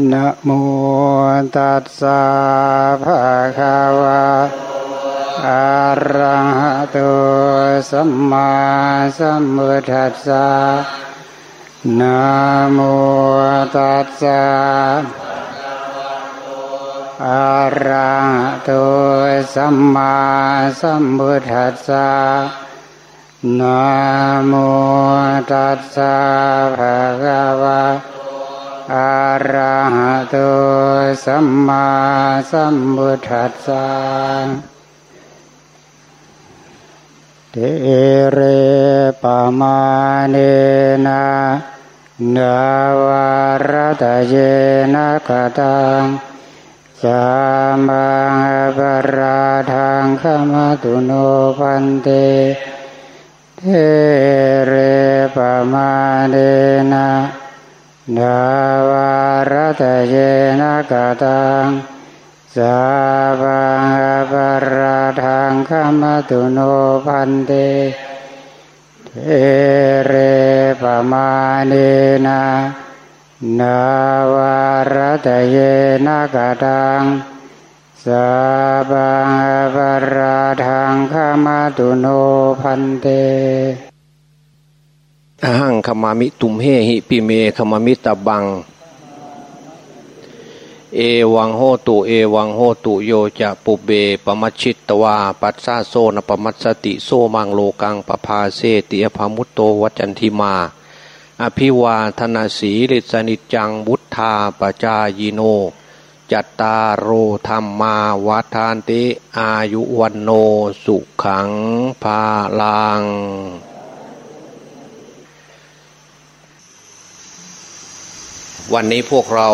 นะโมตัสสะภะคะวะอะระหะโตสัมมาสัมพุทธัสสะนะโมตัสสะอะระหะโตสัมมาสัมพุทธัสสะนะโมตัสสะภะคะวะ อะระหะโตสัมมาสัมพุทธัสสะเทเรปมาเนนะนาวารตเยนะกตังสามังปราทังขมาตุโนพันเตเทเรปมาเนนะ นาวารตเยนะกตังสาบังปราทังขมาตุโนพันเตเทเรปมาเนนะนาวารตเยนะกตังสาบังปราทังขมาตุโนพันเต หังขมามิตุมเฮหิปิเมขมามิตาบัง เอวังโหตุเอวังโหตุโยจะปุเบปมัชชิตตวา ปัสสาโซนปมัสสติโซมังโลกังปภาเสติอภามุตโตวัจันทิมา อภิวาธนาสีลิสนิจังบุทธาปจายโน จัตตารโอธรรมาวัฏานติอายุวันโนสุขังภาลัง วันนี้พวกเรา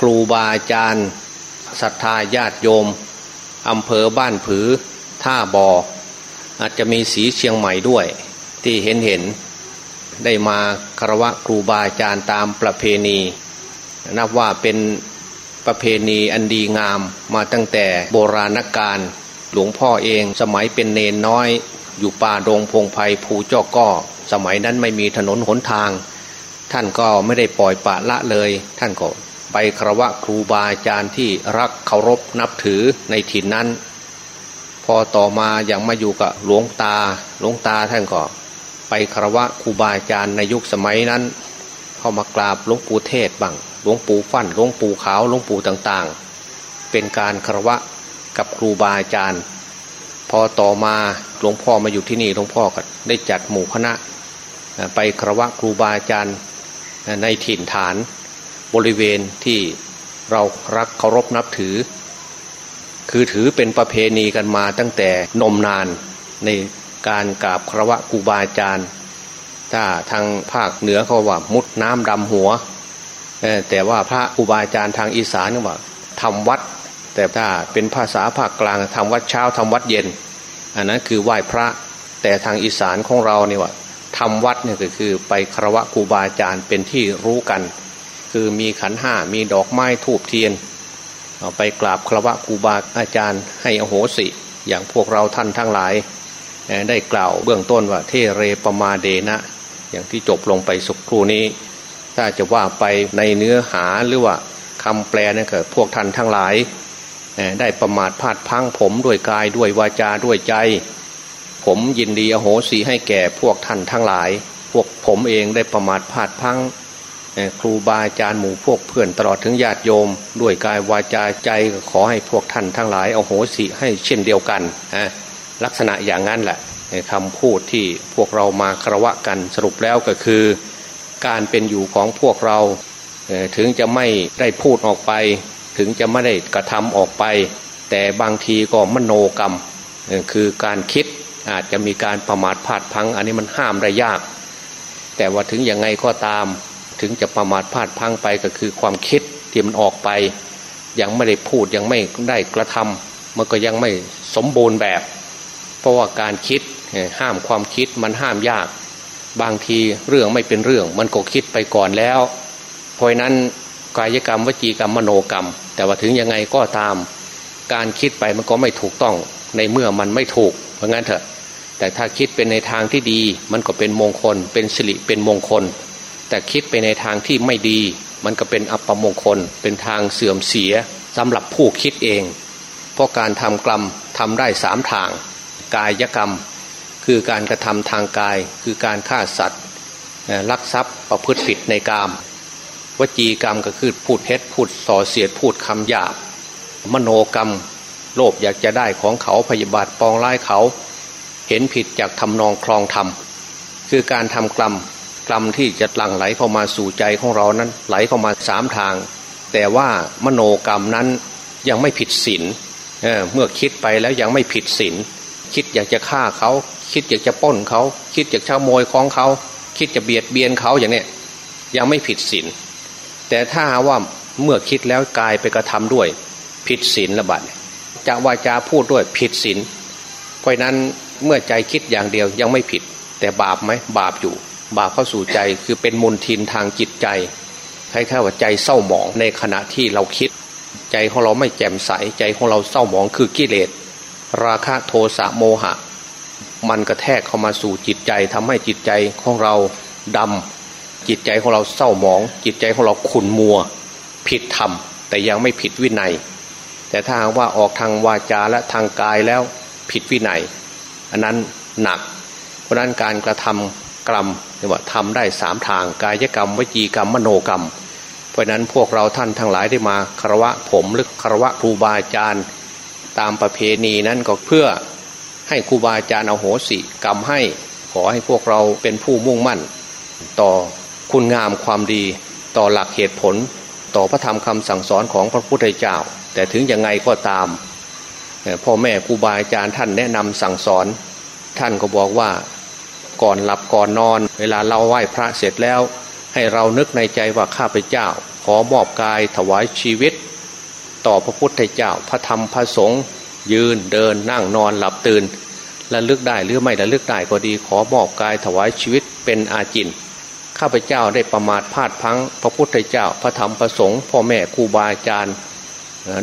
ครูบาอาจารย์ศรัทธาญาติโยมอำเภอบ้านผือ ท่าบออาจจะมีสีเชียงใหม่ด้วย ที่เห็นเห็นได้มาคารวะครูบาอาจารย์ตามประเพณี นับว่าเป็นประเพณีอันดีงามมาตั้งแต่โบราณกาลหลวงพ่อเองสมัยเป็นเนนน้อย อยู่ป่าดงพงไพ่ภูเจ้าก้อสมัยนั้นไม่มีถนนหนทาง ท่านก็ไม่ได้ปล่อยปะละเลย ท่านก็ไปครวะครูบาอาจารย์ที่รักเคารพนับถือในถิ่นนั้น พอต่อมาอย่างมาอยู่กับหลวงตาหลวงตาท่านก็ ไปครวะครูบาอาจารย์ในยุคสมัยนั้น เข้ามากราบหลวงปู่เทศบังหลวงปู่ฟั่นหลวงปู่ขาวหลวงปู่ต่างๆ เป็นการครวะกับครูบาอาจารย์ พอต่อมาหลวงพ่อมาอยู่ที่นี่หลวงพ่อก็ได้จัดหมู่คณะ ไปครวะครูบาอาจารย์ ในถิ่นฐานบริเวณที่เรารักเคารพนับถือ คือถือเป็นประเพณีกันมาตั้งแต่นมนานในการกราบครวะกูบาอาจารย์ ถ้าทางภาคเหนือเขาว่ามุดน้ำดำหัว แต่ว่าพระกูบาอาจารย์ทางอีสานว่าทำวัด แต่ถ้าเป็นภาษาภาคกลางทำวัดเช้าทำวัดเย็น อันนั้นคือไหว้พระแต่ทางอีสานของเราเนี่ยว่า ทำวัดเนี่ยก็คือไปครวะครูบาอาจารย์เป็นที่รู้กัน คือมีขันห้ามีดอกไม้ทูบเทียนไปกราบครวะครูบาอาจารย์ ให้อโหสิ อย่างพวกเราท่านทั้งหลาย ได้กล่าวเบื้องต้นว่าเทเรปมาเดนะ อย่างที่จบลงไปสุครูนี้ ถ้าจะว่าไปในเนื้อหาหรือว่าคำแปลนั่นก็พวกท่านทั้งหลาย ได้ประมาทพลาดพังผมด้วยกายด้วยวาจาด้วยใจ ผมยินดีอโหสีให้แก่พวกท่านทั้งหลาย พวกผมเองได้ประมาทพลาดพังครูบาอาจารย์หมู่พวกเพื่อนตลอดถึงญาติโยม ด้วยกายวาจาใจขอให้พวกท่านทั้งหลายอโหสิให้เช่นเดียวกันลักษณะอย่างนั้นแหละคำพูดที่พวกเรามาคารวะกันสรุปแล้วก็คือ การเป็นอยู่ของพวกเราถึงจะไม่ได้พูดออกไป ถึงจะไม่ได้กระทำออกไป แต่บางทีก็มโนกรรมคือการคิด อาจจะมีการประมาทพลาดพัง อันนี้มันห้ามได้ยาก แต่ว่าถึงยังไงก็ตาม ถึงจะประมาทพลาดพังไปก็คือความคิดที่มันออกไป ยังไม่ได้พูดยังไม่ได้กระทำมันก็ยังไม่สมบูรณ์แบบ เพราะว่าการคิดห้ามความคิดมันห้ามยาก บางทีเรื่องไม่เป็นเรื่อง มันก็คิดไปก่อนแล้วเพราะนั้นกายกรรมวจีกรรมมโนกรรม แต่ว่าถึงยังไงก็ตาม การคิดไปมันก็ไม่ถูกต้องในเมื่อมันไม่ถูกเพราะงั้นเถอะ แต่ถ้าคิดเป็นในทางที่ดี มันก็เป็นมงคล เป็นสิริเป็นมงคล แต่คิดไปในทางที่ไม่ดี มันก็เป็นอัปมงคล เป็นทางเสื่อมเสียสำหรับผู้คิดเอง เพราะการทำกรรมทำได้สามทาง กายกรรม คือการกระทำทางกาย คือการฆ่าสัตว์ลักทรัพย์ประพฤติผิดในกาม วจีกรรมก็คือพูดเท็จพูดส่อเสียดพูดคำหยาบ มโนกรรม โลภอยากจะได้ของเขาพยาบาทปองร้ายเขา เห็นผิดจากทำนองคลองธรรมคือการทำกรรมกรรมที่จะหลั่งไหลเข้ามาสู่ใจของเรานั้น ไหลเข้ามาสามทาง แต่ว่ามโนกรรมนั้นยังไม่ผิดศีลเเมื่อคิดไปแล้วยังไม่ผิดศีลคิดอยากจะฆ่าเขา คิดอยากจะป้นเขา คิดอยากจะโมยของเขา คิดจะเบียดเบียนเขาอย่างเนี้ยยังไม่ผิดศีลแต่ถ้าว่าเมื่อคิดแล้วกายไปกระทำด้วย ผิดศีลละบัดจะวาจาพูดด้วยผิดศีลเพราะนั้น เมื่อใจคิดอย่างเดียวยังไม่ผิด แต่บาปไหมบาปอยู่ บาปเข้าสู่ใจคือเป็นมลทินทางจิตใจคล้ายๆว่าใจเศร้าหมองในขณะที่เราคิด ใจของเราไม่แจ่มใสใจของเราเศร้าหมองคือกิเลสราคะโทสะโมหะ มันกระแทกเข้ามาสู่จิตใจทำให้จิตใจของเราดำจิตใจของเราเศร้าหมอง จิตใจของเราขุนมัว ผิดธรรม แต่ยังไม่ผิดวินัย แต่ถ้าว่าออกทางวาจาและทางกายแล้วผิดวินัย อันนั้นหนัก เพราะนั้นการกระทำกรรมเรียกว่าทำได้สามทางกายกรรมวิจีกรรมมโนกรรม เพราะนั้นพวกเราท่านทั้งหลายได้มาคารวะผมหรือคารวะครูบาอาจารย์ ตามประเพณีนั้นก็เพื่อให้ครูบาอาจารย์เอาโหสิกรรมให้ขอให้พวกเราเป็นผู้มุ่งมั่น ต่อคุณงามความดีต่อหลักเหตุผล ต่อพระธรรมคำสั่งสอนของพระพุทธเจ้า แต่ถึงยังไงก็ตาม พ่อแม่ครูบาอาจารย์ท่านแนะนำสั่งสอน ท่านก็บอกว่าก่อนหลับก่อนนอน เวลาเราไหว้พระเสร็จแล้ว ให้เรานึกในใจว่าข้าพเจ้า ขอมอบกายถวายชีวิต ต่อพระพุทธเจ้าพระธรรมพระสงฆ์ยืนเดินนั่งนอนหลับตื่นระลึกได้หรือไม่ระลึกได้ก็ดี ขอมอบกายถวายชีวิตเป็นอาจินข้าพเจ้าได้ประมาทพลาดพังพระพุทธเจ้า พระธรรมพระสงฆ์พ่อแม่ครูบาอาจารย์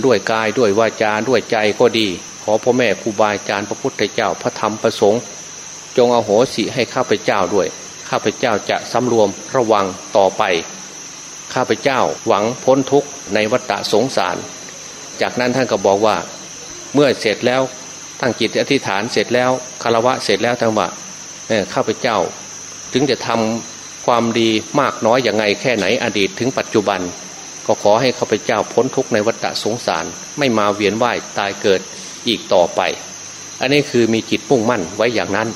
ด้วยกายด้วยวาจาด้วยใจก็ดี ขอพ่อแม่ครูบาอาจารย์พระพุทธเจ้าพระธรรมพระสงฆ์จงเอาโหสิให้ข้าพเจ้าด้วย ข้าพเจ้าจะสำรวมระวังต่อไป ข้าพเจ้าหวังพ้นทุกข์ในวัฏสงสาร จากนั้นท่านก็บอกว่า เมื่อเสร็จแล้วตั้งจิตอธิษฐานเสร็จแล้วคารวะเสร็จแล้วทั้งว่าข้าพเจ้า ถึงจะทำความดีมากน้อยอย่างไงแค่ไหนอดีตถึงปัจจุบัน ก็ขอให้ข้าพเจ้าพ้นทุกข์ในวัฏสงสาร ไม่มาเวียนว่ายตายเกิดอีกต่อไป อันนี้คือมีจิตมุ่งมั่นไว้อย่างนั้น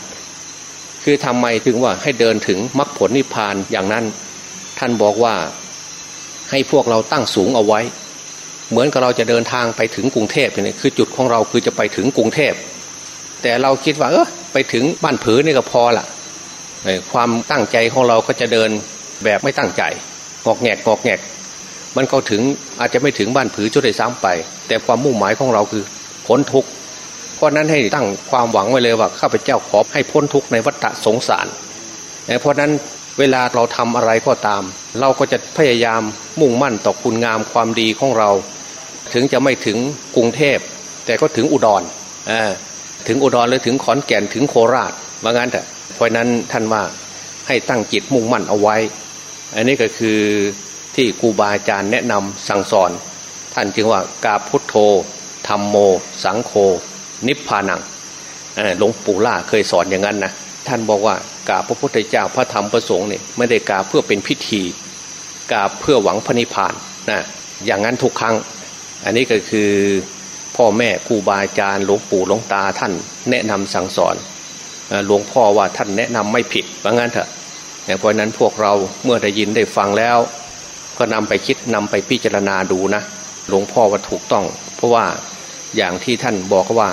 คือทำไมถึงว่าให้เดินถึงมรรคผลนิพพานอย่างนั้น ท่านบอกว่าให้พวกเราตั้งสูงเอาไว้ เหมือนกับเราจะเดินทางไปถึงกรุงเทพเนี่ยคือจุดของเราคือจะไปถึงกรุงเทพ แต่เราคิดว่าเออไปถึงบ้านผือนี่ก็พอละความตั้งใจของเราก็จะเดินแบบไม่ตั้งใจงอกแงกงอกแงก มันก็ถึงอาจจะไม่ถึงบ้านผือจุดใดซ้ำไป แต่ความมุ่งหมายของเราคือพ้นทุกข์เพราะนั้นให้ตั้งความหวังไว้เลยว่าข้าพเจ้าขอให้พ้นทุกข์ในวัฏสงสาร เพราะนั้นเวลาเราทำอะไรก็ตาม เราก็จะพยายามมุ่งมั่นต่อคุณงามความดีของเรา ถึงจะไม่ถึงกรุงเทพ แต่ก็ถึงอุดรถึงอุดรหรือถึงขอนแก่นถึงโคราชว่างั้นแต่เพราะนั้นท่านว่าให้ตั้งจิตมุ่งมั่นเอาไว้ อันนี้ก็คือ ที่ครูบาอาจารย์แนะนำสั่งสอน ท่านจึงว่ากาพุทโธธรรมโม สังโฆนิพพานังหลวงปู่ล่าเคยสอนอย่างนั้นนะท่านบอกว่ากาพระพุทธเจ้าพระธรรมพระสงฆ์เนี่ยไม่ได้กาเพื่อเป็นพิธีกาเพื่อหวังพระนิพพานนะอย่างนั้นทุกครั้ง อันนี้ก็คือพ่อแม่ครูบาอาจารย์หลวงปู่หลวงตาท่านแนะนำสั่งสอนหลวงพ่อว่าท่านแนะนำไม่ผิดว่างั้นเถอะเพราะนั้นพวกเราเมื่อได้ยินได้ฟังแล้ว ก็นำไปคิดนำไปพิจารณาดูนะ หลวงพ่อว่าถูกต้อง เพราะว่าอย่างที่ท่านบอกว่า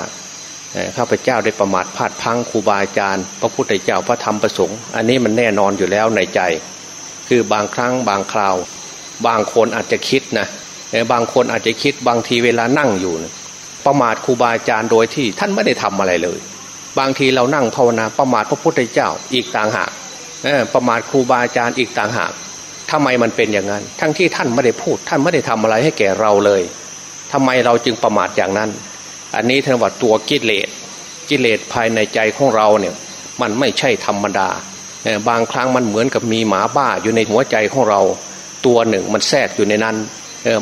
ข้าพเจ้าได้ประมาทพลาดพังครูบาอาจารย์ พระพุทธเจ้าพระธรรมประสงค์ อันนี้มันแน่นอนอยู่แล้วในใจ คือบางครั้งบางคราว บางคนอาจจะคิดนะบางคนอาจจะคิดบางทีเวลานั่งอยู่ประมาทครูบาอาจารย์โดยที่ท่านไม่ได้ทำอะไรเลย บางทีเรานั่งภาวนาประมาทพระพุทธเจ้าอีกต่างหากประมาทครูบาอาจารย์อีกต่างหาก ทำไมมันเป็นอย่างนั้น ทั้งที่ท่านไม่ได้พูด ท่านไม่ได้ทำอะไรให้แก่เราเลยทำไมเราจึงประมาทอย่างนั้น อันนี้ท่านว่าตัวกิเลสกิเลสภายในใจของเราเนี่ยมันไม่ใช่ธรรมดา บางครั้งมันเหมือนกับมีหมาบ้าอยู่ในหัวใจของเรา ตัวหนึ่งมันแทรกอยู่ในนั้น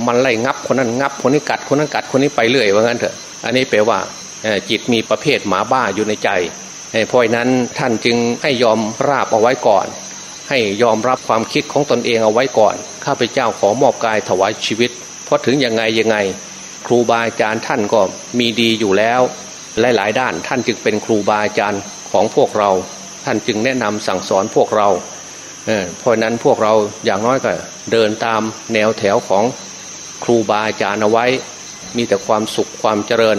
มันไล่งับคนนั้นงับคนนี้กัดคนนั้นกัดคนนี้ไปเรื่อยว่างั้นเถอะ อันนี้แปลว่าจิตมีประเภทหมาบ้าอยู่ในใจเพราะนั้นท่านจึงให้ยอมราบเอาไว้ก่อน ให้ยอมรับความคิดของตนเองเอาไว้ก่อน ข้าพเจ้าขอมอบกายถวายชีวิต เพราะถึงยังไงยังไง ครูบาอาจารย์ท่านก็มีดีอยู่แล้วหลายๆด้านท่านจึงเป็นครูบาอาจารย์ของพวกเรา ท่านจึงแนะนำสั่งสอนพวกเราเพราะนั้นพวกเราอย่างน้อยก็เดินตามแนวแถวของครูบาอาจารย์เอาไว้ มีแต่ความสุขความเจริญ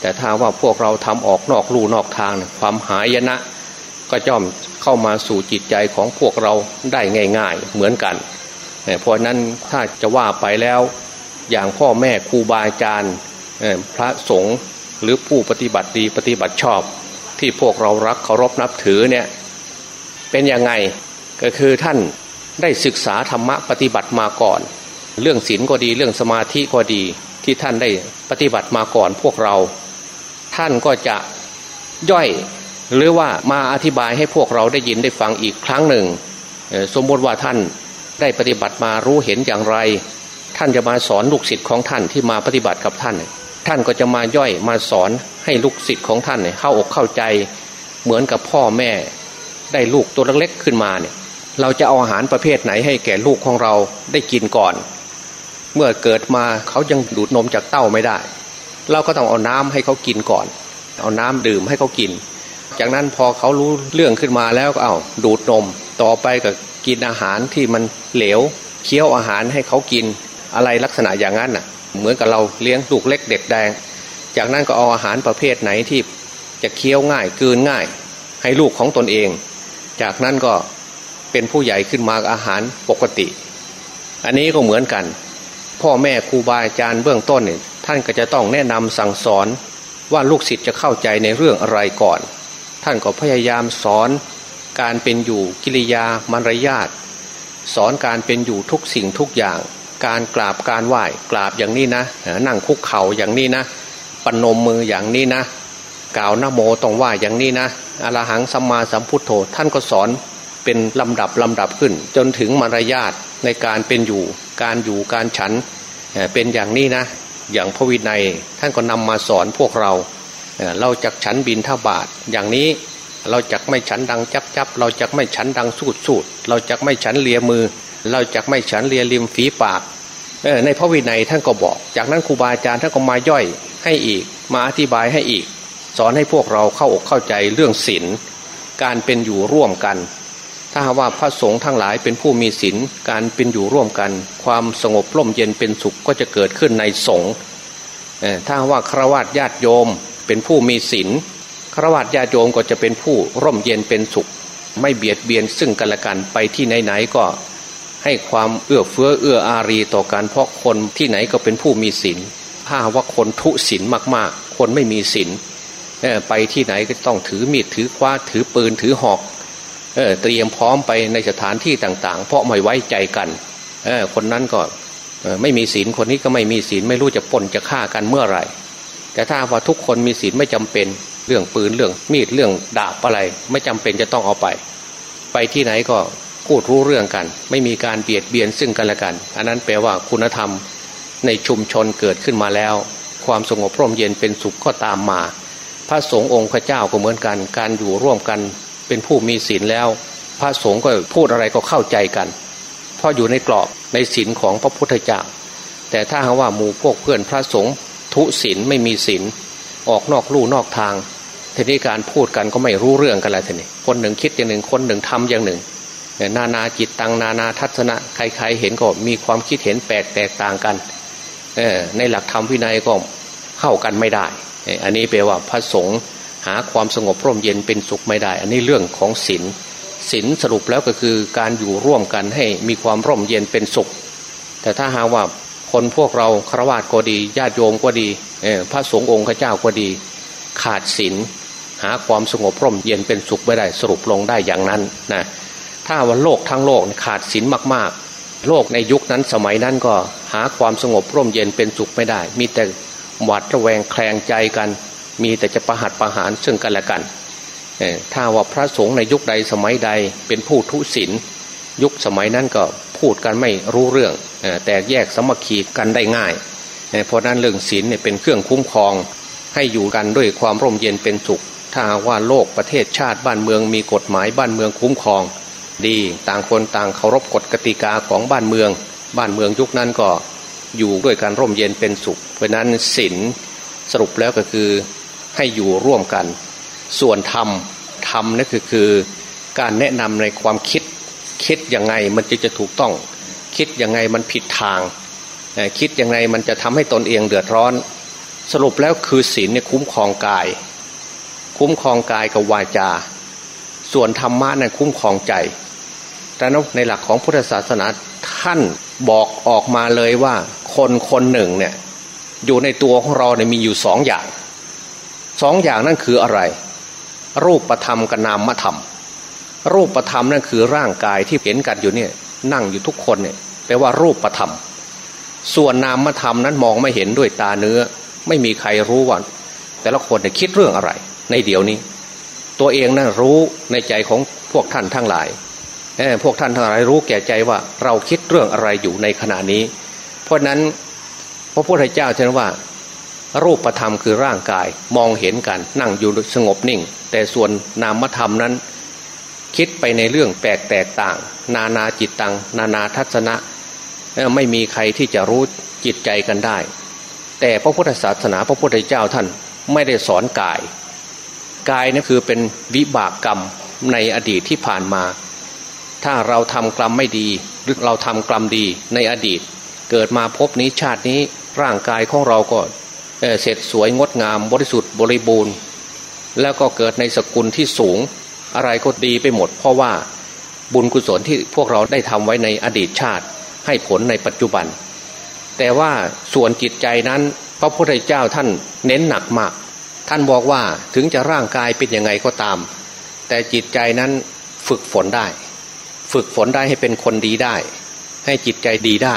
แต่ถ้าว่าพวกเราทำออกนอกลู่นอกทาง ความหายนะ ก็ย่อมเข้ามาสู่จิตใจของพวกเราได้ง่าย ๆ เหมือนกันเพราะนั้นถ้าจะว่าไปแล้วอย่างพ่อแม่ครูบาอาจารย์พระสงฆ์หรือผู้ปฏิบัติดีปฏิบัติชอบ ที่พวกเรารักเคารพนับถือเนี่ยเป็นยังไงก็คือท่านได้ศึกษาธรรมะปฏิบัติมาก่อน เรื่องศีลก็ดีเรื่องสมาธิก็ดีที่ท่านได้ปฏิบัติมาก่อนพวกเรา ท่านก็จะย่อย หรือว่ามาอธิบายให้พวกเราได้ยินได้ฟังอีกครั้งหนึ่ง สมมติว่าท่านได้ปฏิบัติมารู้เห็นอย่างไร ท่านจะมาสอนลูกศิษย์ของท่านที่มาปฏิบัติกับท่าน ท่านก็จะมาย่อยมาสอนให้ลูกศิษย์ของท่านเข้าอกเข้าใจ เหมือนกับพ่อแม่ได้ลูกตัวเล็กๆขึ้นมาเนี่ยเราจะเอาอาหารประเภทไหนให้แก่ลูกของเราได้กินก่อน เมื่อเกิดมาเขายังดูดนมจากเต้าไม่ได้ เราก็ต้องเอาน้ำให้เขากินก่อน เอาน้ำดื่มให้เขากิน จากนั้นพอเขารู้เรื่องขึ้นมาแล้วก็เอาดูดนม ต่อไปก็กินอาหารที่มันเหลวเคี้ยวอาหารให้เขากินอะไรลักษณะอย่างนั้นน่ะ เหมือนกับเราเลี้ยงลูกเล็กเด็กแดง จากนั้นก็เอาอาหารประเภทไหนที่จะเคี้ยวง่ายกืนง่าย ให้ลูกของตนเอง จากนั้นก็เป็นผู้ใหญ่ขึ้นมาอาหารปกติ อันนี้ก็เหมือนกัน พ่อแม่ครูบาอาจารย์เบื้องต้นเนี่ยท่านก็จะต้องแนะนำสั่งสอนว่าลูกศิษย์จะเข้าใจในเรื่องอะไรก่อน ท่านก็พยายามสอนการเป็นอยู่กิริยามารยาทสอนการเป็นอยู่ทุกสิ่งทุกอย่าง การกราบการไหว้กราบอย่างนี้นะ นั่งคุกเข่าอย่างนี้นะปนมมืออย่างนี้นะ กล่าวนโมต้องไหว้อย่างนี้นะอรหังสัมมาสัมพุทโธท่านก็สอนเป็นลำดับลำดับขึ้น จนถึงมารยาทในการเป็นอยู่ การอยู่การฉันเป็นอย่างนี้นะ อย่างพระวินัยท่านก็นำมาสอนพวกเรา เราจักฉันบินท่าบาทอย่างนี้เราจักไม่ฉันดังจับจับเราจักไม่ฉันดังสูดสูดเราจักไม่ฉันเลียมือ เราจักไม่ฉันเลียริมฝีปากในพระวินัยท่านก็บอก จากนั้นครูบาอาจารย์ท่านก็มาย่อยให้อีก มาอธิบายให้อีก สอนให้พวกเราเข้าอกเข้าใจเรื่องศีลการเป็นอยู่ร่วมกัน ถ้าว่าพระสงฆ์ทั้งหลายเป็นผู้มีศีลการเป็นอยู่ร่วมกัน ความสงบร่มเย็นเป็นสุขก็จะเกิดขึ้นในสงฆ์ถ้าว่าครวญญาติโยม เป็นผู้มีศีลคราวญญาโยมก็จะเป็นผู้ร่มเย็นเป็นสุข ไม่เบียดเบียนซึ่งกันและกันไปที่ไหนๆก็ให้ความเอื้อเฟื้อเอื้ออารีต่อกันเพราะคนที่ไหนก็เป็นผู้มีศีลถ้าว่าคนทุศีลมากๆ คนไม่มีศีลไปที่ไหนก็ต้องถือมีดถือคว้าถือปืนถือหอกเเตรียมพร้อมไปในสถานที่ต่างๆ เพราะไม่ไว้ใจกันคนนั้นก็ไม่มีศีลคนนี้ก็ไม่มีศีลไม่รู้จะปนจะฆ่ากันเมื่อไหร่ แต่ถ้าว่าทุกคนมีศีลไม่จำเป็นเรื่องปืนเรื่องมีดเรื่องดาบอะไร ไม่จำเป็นจะต้องเอาไป ไปที่ไหนก็พูดรู้เรื่องกัน ไม่มีการเบียดเบียนซึ่งกันและกัน อันนั้นแปลว่าคุณธรรมในชุมชนเกิดขึ้นมาแล้ว ความสงบร่มเย็นเป็นสุขก็ตามมา พระสงฆ์องค์พระเจ้าก็เหมือนกัน การอยู่ร่วมกันเป็นผู้มีศีลแล้ว พระสงฆ์ก็พูดอะไรก็เข้าใจกันเพราะอยู่ในกรอบในศีลของพระพุทธเจ้าแต่ถ้าหาว่าหมู่พวกเพื่อนพระสงฆ์ ทุศีลไม่มีศีลออกนอกลู่นอกทางทีนี้การพูดกันก็ไม่รู้เรื่องกันแล้วทีนี้คนหนึ่งคิดอย่างหนึ่งคนหนึ่งทำอย่างหนึ่งนานาจิตตังนานาทัศนะใครๆเห็นก็มีความคิดเห็นแปลกแตกต่างกันในหลักธรรมวินัยก็เข้ากันไม่ได้ อันนี้แปลว่าพระสงฆ์หาความสงบร่มเย็นเป็นสุขไม่ได้ อันนี้เรื่องของศีลศีลสรุปแล้วก็คือการอยู่ร่วมกันให้มีความร่มเย็นเป็นสุข แต่ถ้าหาว่า คนพวกเราครวญก็ดีญาติโยมก็ดีพระสงฆ์องค์เจ้าก็ดี ขาดศีลหาความสงบร่มเย็นเป็นสุขไม่ได้สรุปลงได้อย่างนั้นนะถ้าว่าโลกทั้งโลกขาดศีลมากๆ โลกในยุคนั้นสมัยนั้นก็หาความสงบร่มเย็นเป็นสุขไม่ได้ มีแต่หวาดระแวงแคลงใจกัน มีแต่จะประหัตประหารซึ่งกันและกันถ้าว่าพระสงฆ์ในยุคใดสมัยใดเป็นผู้ทุศีลยุคสมัยนั้นก็ พูดกันไม่รู้เรื่องแตกแยกสมัคคีกันได้ง่าย เพราะนั้นเรื่องศีลเนี่ยเป็นเครื่องคุ้มครอง ให้อยู่กันด้วยความร่มเย็นเป็นสุข ถ้าว่าโลกประเทศชาติบ้านเมืองมีกฎหมายบ้านเมืองคุ้มครอง ดีต่างคนต่างเคารพกฎกติกาของบ้านเมือง บ้านเมืองยุคนั้นก็อยู่ด้วยการร่มเย็นเป็นสุข เพราะนั้นศีลสรุปแล้วก็คือให้อยู่ร่วมกัน ส่วนธรรมธรรมนั่นคือคือการแนะนำในความคิด คิดยังไงมันจะจะถูกต้อง คิดยังไงมันผิดทาง คิดยังไงมันจะทำให้ตนเองเดือดร้อน สรุปแล้วคือศีลเนี่ยคุ้มครองกาย คุ้มครองกายกับวาจา ส่วนธรรมะนั้นคุ้มครองใจแต่ในหลักของพุทธศาสนาท่านบอกออกมาเลยว่าคนคนหนึ่งเนี่ยอยู่ในตัวของเราเนี่ยมีอยู่สองอย่างสองอย่างนั่นคืออะไร รูปประธรรมกับนามธรรม รูปประธรรมนั่นคือร่างกายที่เห็นกันอยู่เนี่ยนั่งอยู่ทุกคนเนี่ยแปลว่ารูปประธรรม ส่วนนามธรรมนั้นมองไม่เห็นด้วยตาเนื้อ ไม่มีใครรู้ว่าแต่ละคนเนี่ยคิดเรื่องอะไร ในเดี๋ยวนี้ ตัวเองนั่นรู้ในใจของพวกท่านทั้งหลายพวกท่านทั้งหลายรู้แก่ใจว่าเราคิดเรื่องอะไรอยู่ในขณะนี้ เพราะนั้นพระพุทธเจ้าเช่นว่ารูปธรรมคือร่างกายมองเห็นกันนั่งอยู่สงบนิ่ง แต่ส่วนนามธรรมนั้น คิดไปในเรื่องแปลกแตกต่าง นานาจิตตัง นานาทัศนะไม่มีใครที่จะรู้จิตใจกันได้ แต่พระพุทธศาสนาพระพุทธเจ้าท่านไม่ได้สอนกาย กายนั่นคือเป็นวิบากกรรมในอดีตที่ผ่านมา ถ้าเราทำกรรมไม่ดีหรือเราทำกรรมดีในอดีต เกิดมาพบนี้ชาตินี้ร่างกายของเราก็เสร็จสวยงดงามบริสุทธิ์บริบูรณ์ แล้วก็เกิดในสกุลที่สูง อะไรก็ดีไปหมด เพราะว่าบุญกุศลที่พวกเราได้ทำไว้ในอดีตชาติ ให้ผลในปัจจุบัน แต่ว่าส่วนจิตใจนั้น พระพุทธเจ้าท่านเน้นหนักมาก ท่านบอกว่าถึงจะร่างกายเป็นยังไงก็ตาม แต่จิตใจนั้นฝึกฝนได้ ฝึกฝนได้ให้เป็นคนดีได้ ให้จิตใจดีได้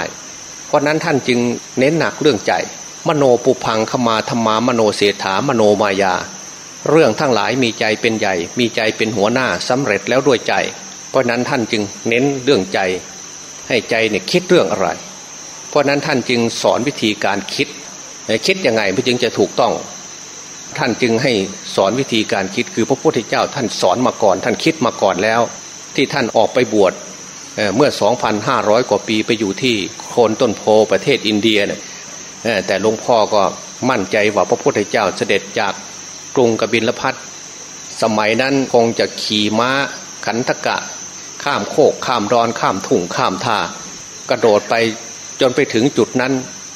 เพราะนั้นท่านจึงเน้นหนักเรื่องใจ มโนปุพังขมาธรรมามโนเสถามโนมายา เรื่องทั้งหลายมีใจเป็นใหญ่ มีใจเป็นหัวหน้าสำเร็จแล้วด้วยใจ เพราะนั้นท่านจึงเน้นเรื่องใจ ให้ใจเนี่ยคิดเรื่องอะไร เพราะนั้นท่านจึงสอนวิธีการคิดคิดยังไงพี่จึงจะถูกต้อง ท่านจึงให้สอนวิธีการคิดคือพระพุทธเจ้าท่านสอนมาก่อน ท่านคิดมาก่อนแล้ว ที่ท่านออกไปบวชเมื่อ 2,500 กว่าปีไปอยู่ที่โคนต้นโพประเทศอินเดียเนี่ยแต่หลวงพ่อก็มั่นใจว่าพระพุทธเจ้าเสด็จจาก รุงกบิลพัทสมัยนั้นคงจะขี่ม้าขันทกะ ข้ามโคกข้ามดอนข้ามทุ่งข้ามท่ากระโดดไปจนไปถึงจุดนั้น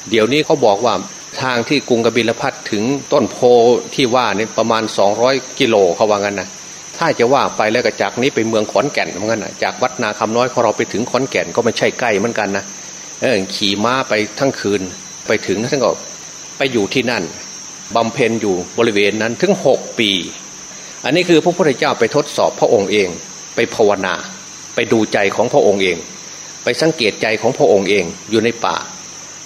เดี๋ยวนี้เขาบอกว่าทางที่กรุงกบิลพัทถึงต้นโพที่ว่านี่ประมาณ 200 กิโลเขาว่างั้นนะถ้าจะว่าไปแล้วก็จากนี้ไปเมืองขอนแก่นเหมือนกันนะจากวัดนาคำน้อยของเราไปถึงขอนแก่นก็ไม่ใช่ใกล้เหมือนกันนะเออขี่ม้าไปทั้งคืนไปถึงท่านก็ไปอยู่ที่นั่น บำเพ็ญอยู่บริเวณนั้นถึงหกปี อันนี้คือพระพุทธเจ้าไปทดสอบพระองค์เอง ไปภาวนา ไปดูใจของพระองค์เอง ไปสังเกตใจของพระองค์เองอยู่ในป่า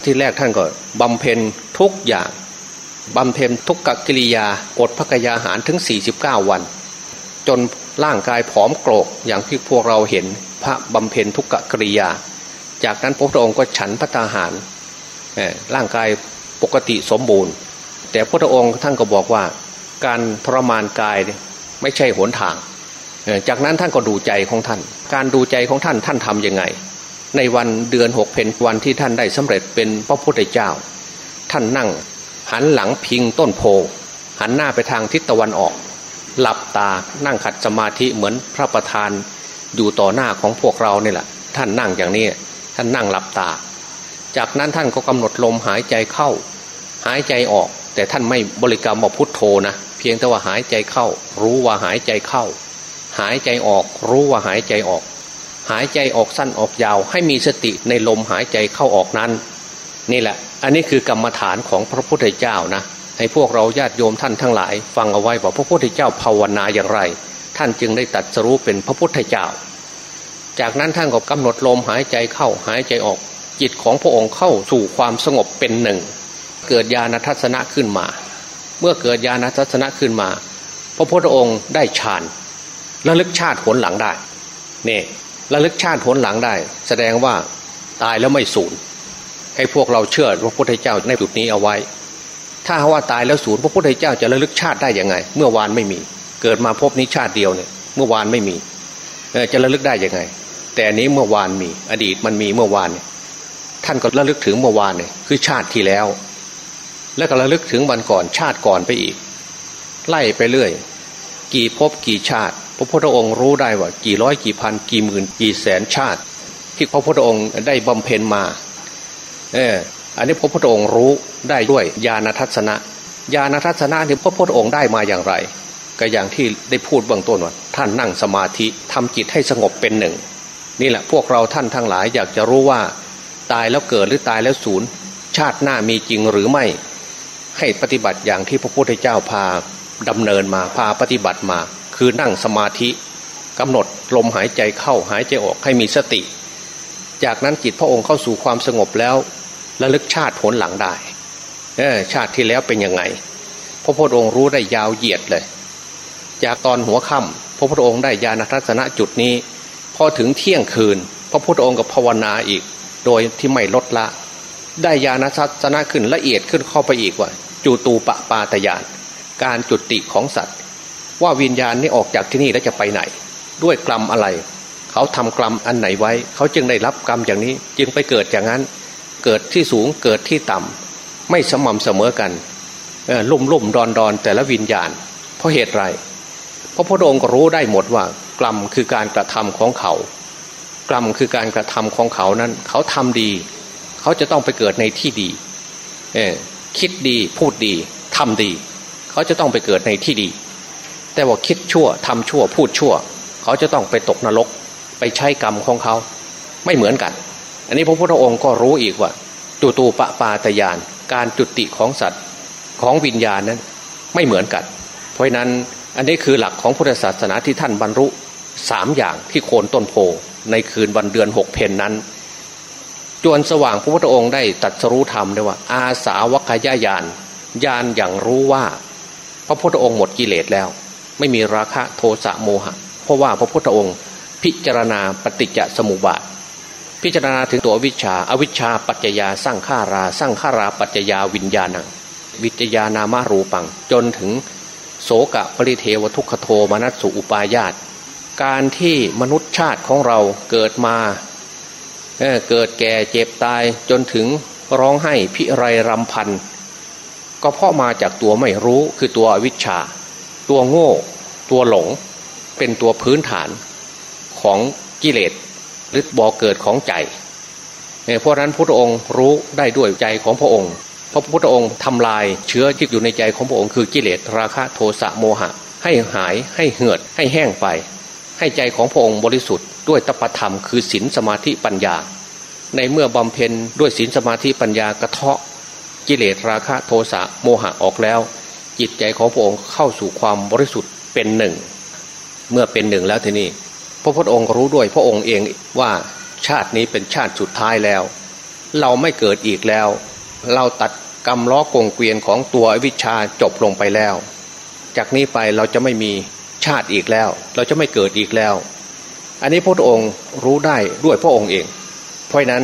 ที่แรกท่านก็บำเพ็ญทุกอย่างบำเพ็ญทุกกกิริยาอดพระกยาหารถึง 49 วัน จนร่างกายผอมโกรกอย่างที่พวกเราเห็นพระบำเพ็ญทุกกกิริยา จากนั้นพระองค์ก็ฉันพระตาหารร่างกายปกติสมบูรณ์ แต่พระองค์ท่านก็บอกว่าการทรมานกายไม่ใช่หนทาง จากนั้นท่านก็ดูใจของท่าน การดูใจของท่านท่านทำยังไง ในวันเดือนหกเพนวันที่ท่านได้สำเร็จเป็นพระพุทธเจ้า ท่านนั่งหันหลังพิงต้นโพหันหน้าไปทางทิศตะวันออก หลับตานั่งขัดสมาธิเหมือนพระประธานอยู่ต่อหน้าของพวกเราเนี่ยแหละท่านนั่งอย่างนี้ท่านนั่งหลับตา จากนั้นท่านก็กำหนดลมหายใจเข้า หายใจออก แต่ท่านไม่บริกรรมว่าพุทโธนะเพียงแต่ว่าหายใจเข้า รู้ว่าหายใจเข้า หายใจออก รู้ว่าหายใจออก หายใจออกสั้นออกยาว ให้มีสติในลมหายใจเข้าออกนั้น นี่แหละ อันนี้คือกรรมฐานของพระพุทธเจ้านะให้พวกเราญาติโยมท่านทั้งหลาย ฟังเอาไว้ว่าพระพุทธเจ้าภาวนาอย่างไร ท่านจึงได้ตัดสรู้เป็นพระพุทธเจ้า จากนั้นท่านก็กำหนดลมหายใจเข้าหายใจออกจิตของพระองค์เข้าสู่ความสงบเป็นหนึ่ง เกิดญาณทัศนะขึ้นมา เมื่อเกิดญาณทัศนะขึ้นมา พระพุทธองค์ได้ฌานระลึกชาติผลหลังได้นี่ระลึกชาติผลหลังได้ แสดงว่าตายแล้วไม่สูญให้พวกเราเชื่อพระพุทธเจ้าในจุดนี้เอาไว้ ถ้าว่าตายแล้วสูญพระพุทธเจ้าจะระลึกชาติได้ยังไง เมื่อวานไม่มี เกิดมาพบนี้ชาติเดียวเนี่ยเมื่อวานไม่มีจะระลึกได้ยังไง แต่อันนี้เมื่อวานมีอดีตมันมีเมื่อวาน ท่านก็ระลึกถึงเมื่อวานเนี่ยคือชาติที่แล้ว แล้วก็ระลึกถึงวันก่อนชาติก่อนไปอีก ไล่ไปเรื่อย กี่ภพกี่ชาติ พระพุทธองค์รู้ได้ว่า กี่ร้อยกี่พัน กี่หมื่น กี่แสนชาติ ที่พระพุทธองค์ได้บำเพ็ญมาเอออันนี้พระพุทธองค์รู้ได้ด้วยญาณทัศนะญาณทัศนะที่พระพุทธองค์ได้มาอย่างไร ก็อย่างที่ได้พูดเบื้องต้นว่าท่านนั่งสมาธิทำจิตให้สงบเป็นหนึ่ง นี่แหละพวกเราท่านทั้งหลายอยากจะรู้ว่า ตายแล้วเกิดหรือตายแล้วสูญชาติหน้ามีจริงหรือไม่ ให้ปฏิบัติอย่างที่พระพุทธเจ้าพาดำเนินมาพาปฏิบัติมา คือนั่งสมาธิกำหนดลมหายใจเข้าหายใจออกให้มีสติ จากนั้นจิตพระองค์เข้าสู่ความสงบแล้วระลึกชาติผลหลังได้เอชาติที่แล้วเป็นยังไง พระพุทธองค์รู้ได้ยาวเหยียดเลย จากตอนหัวค่ำพระพุทธองค์ได้ญาณทัศนะจุดนี้ พอถึงเที่ยงคืน พระพุทธองค์ก็ภาวนาอีก โดยที่ไม่ลดละ ได้ญาณทัศนะขึ้นละเอียดขึ้นเข้าไปอีกว่า จูตูปะปาตยานการจุติของสัตว์ ว่าวิญญาณนี้ออกจากที่นี่แล้วจะไปไหน ด้วยกรรมอะไร เขาทำกรรมอันไหนไว้ เขาจึงได้รับกรรมอย่างนี้ จึงไปเกิดอย่างนั้น เกิดที่สูงเกิดที่ต่ำไม่สม่ำเสมอกันลุ่มลุ่มดอนดอนแต่ละวิญญาณ เพราะเหตุไรเพราะพุทธองค์ก็รู้ได้หมดว่ากรรมคือการกระทำของเขา กรรมคือการกระทำของเขานั้น เขาทำดี เขาจะต้องไปเกิดในที่ดี คิดดีพูดดีทำดี เขาจะต้องไปเกิดในที่ดี แต่ว่าคิดชั่วทำชั่วพูดชั่ว เขาจะต้องไปตกนรก ไปใช้กรรมของเขา ไม่เหมือนกัน อันนี้พระพุทธองค์ก็รู้อีกว่าจุตูปปาตยาน การจุติของสัตว์ของวิญญาณนั้นไม่เหมือนกัน เพราะนั้นอันนี้คือหลักของพุทธศาสนาที่ท่านบรรลุสามอย่างที่โคนต้นโพในคืนวันเดือนหกเพนนั้น จวนสว่างพระพุทธองค์ได้ตัดสรู้ธรรมได้ว่า อาสาวกายญาณญาณอย่างรู้ว่า พระพุทธองค์หมดกิเลสแล้ว ไม่มีราคะโทสะโมหะ เพราะว่าพระพุทธองค์ พิจารณาปฏิจจสมุปบาท พิจารณาถึงตัววิชาอวิชาปัจจยาสร้างขาราสร้างขาราปัจจยาวิญญาณังวิจยานามารูปัง จนถึงโสกะปริเทวทุกขโทมนัสสุอุปายาตการที่มนุษย์ชาติของเราเกิดมา เกิดแก่เจ็บตายจนถึงร้องไห้พิไรรำพัน ก็เพราะมาจากตัวไม่รู้คือตัววิชา ตัวโง่ ตัวหลง เป็นตัวพื้นฐานของกิเลสหรือบ่อเกิดของใจเพราะนั้นพระองค์รู้ได้ด้วยใจของพระองค์ เพราะพระพุทธองค์ทำลายเชื้อที่อยู่ในใจของพระองค์คือกิเลสราคะโทสะโมหะ ให้หายให้เหือดให้แห้งไป ให้ใจของพระองค์บริสุทธิ์ด้วยตปธรรมคือศีลสมาธิปัญญา ในเมื่อบำเพ็ญด้วยศีลสมาธิปัญญากระเทาะกิเลสราคะโทสะโมหะออกแล้ว จิตใจของพระองค์เข้าสู่ความบริสุทธิ์เป็นหนึ่ง เมื่อเป็นหนึ่งแล้วทีนี้พระพุทธองค์รู้ด้วยพระองค์เองว่าชาตินี้เป็นชาติสุดท้ายแล้ว เราไม่เกิดอีกแล้ว เราตัดกรรมล้อกงเกวียนของตัววิชาจบลงไปแล้ว จากนี้ไปเราจะไม่มี ชาติอีกแล้ว เราจะไม่เกิดอีกแล้ว อันนี้พระองค์รู้ได้ด้วยพระองค์เอง เพราะนั้น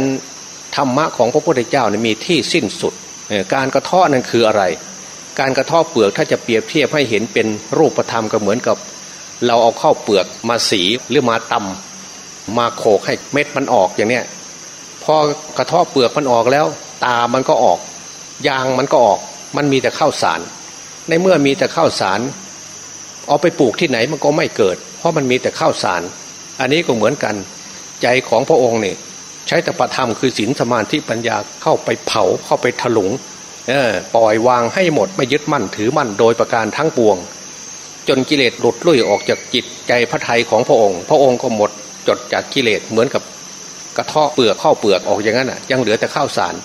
ธรรมะของพระพุทธเจ้ามีที่สิ้นสุด การกระท้อนั้นคืออะไร การกระท้อเปลือกถ้าจะเปรียบเทียบให้เห็นเป็นรูปธรรมก็เหมือนกับ เราเอาเข้าเปลือกมาสีหรือมาตำมาโขกให้เม็ดมันออกอย่างเนี้ยพอกระเทาะเปลือกมันออกแล้ว ตามันก็ออก ยางมันก็ออก มันมีแต่ข้าวสาร ในเมื่อมีแต่ข้าวสาร เอาไปปลูกที่ไหนมันก็ไม่เกิด เพราะมันมีแต่ข้าวสาร อันนี้ก็เหมือนกัน ใจของพระองค์เนี่ยใช้แต่ประธรรมคือศีลสมาธิปัญญาเข้าไปเผาเข้าไปถลุงเออปล่อยวางให้หมดไม่ยึดมั่นถือมั่นโดยประการทั้งปวง จนกิเลสหลุดลุ่ยออกจากจิตใจพระไทยของพระองค์ พระองค์ก็หมดจดจากกิเลสเหมือนกับกระเทาะเปลือกข้าวเปลือกออกอย่างนั้นอะ ยังเหลือแต่ข้าวสาร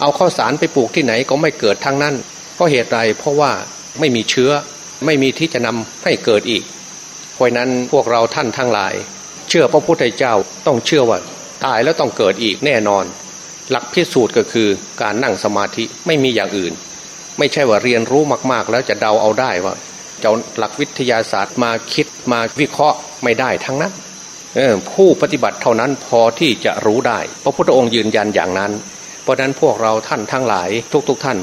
เอาข้าวสารไปปลูกที่ไหนก็ไม่เกิดทั้งนั้นเพราะเหตุไรเพราะว่าไม่มีเชื้อ ไม่มีที่จะนำให้เกิดอีก เพราะนั้นพวกเราท่านทั้งหลาย เชื่อพระพุทธเจ้าต้องเชื่อว่าตายแล้วต้องเกิดอีกแน่นอน หลักพิสูจน์ก็คือการนั่งสมาธิไม่มีอย่างอื่น ไม่ใช่ว่าเรียนรู้มากๆ แล้วจะเดาเอาได้ว่าจะหลักวิทยาศาสตร์มาคิดมาวิเคราะห์ไม่ได้ทั้งนั้นผู้ปฏิบัติเท่านั้นพอที่จะรู้ได้ พระพุทธองค์ยืนยันอย่างนั้น เพราะนั้นพวกเราท่านทั้งหลายทุกๆทท่าน